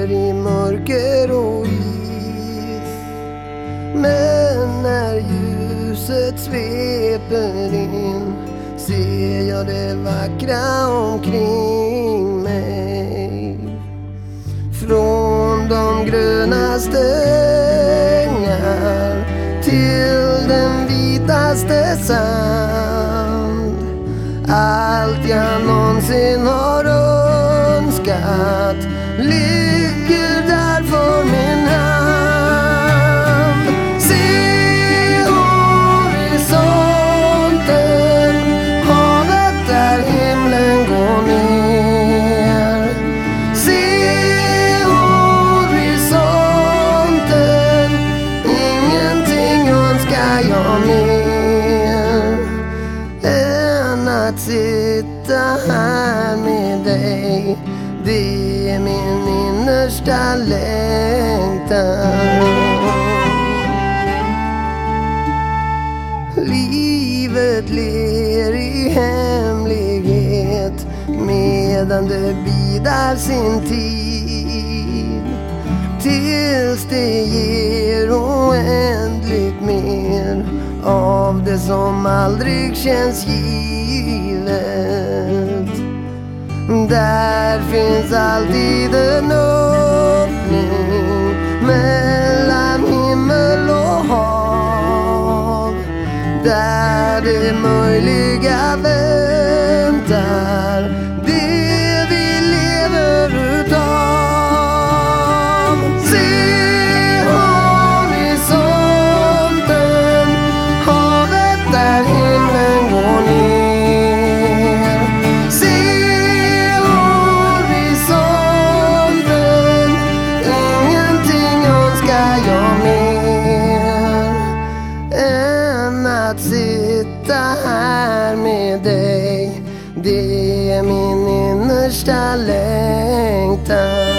lever i mörker och is. Men när ljuset sveper in ser jag det vackra omkring mig. Från de grönaste ängar till den vitaste sand. Allt jag någonsin har önskat ligger för min hand. Se horisonten, havet där himlen går ner. Se horisonten, ingenting önskar jag mer än att sitta här med dig. Det längtan. Livet ler i hemlighet medan det bidar sin tid. Tills det ger oändligt mer av det som aldrig känns givet. Där finns alltid en Det är min innersta längtan.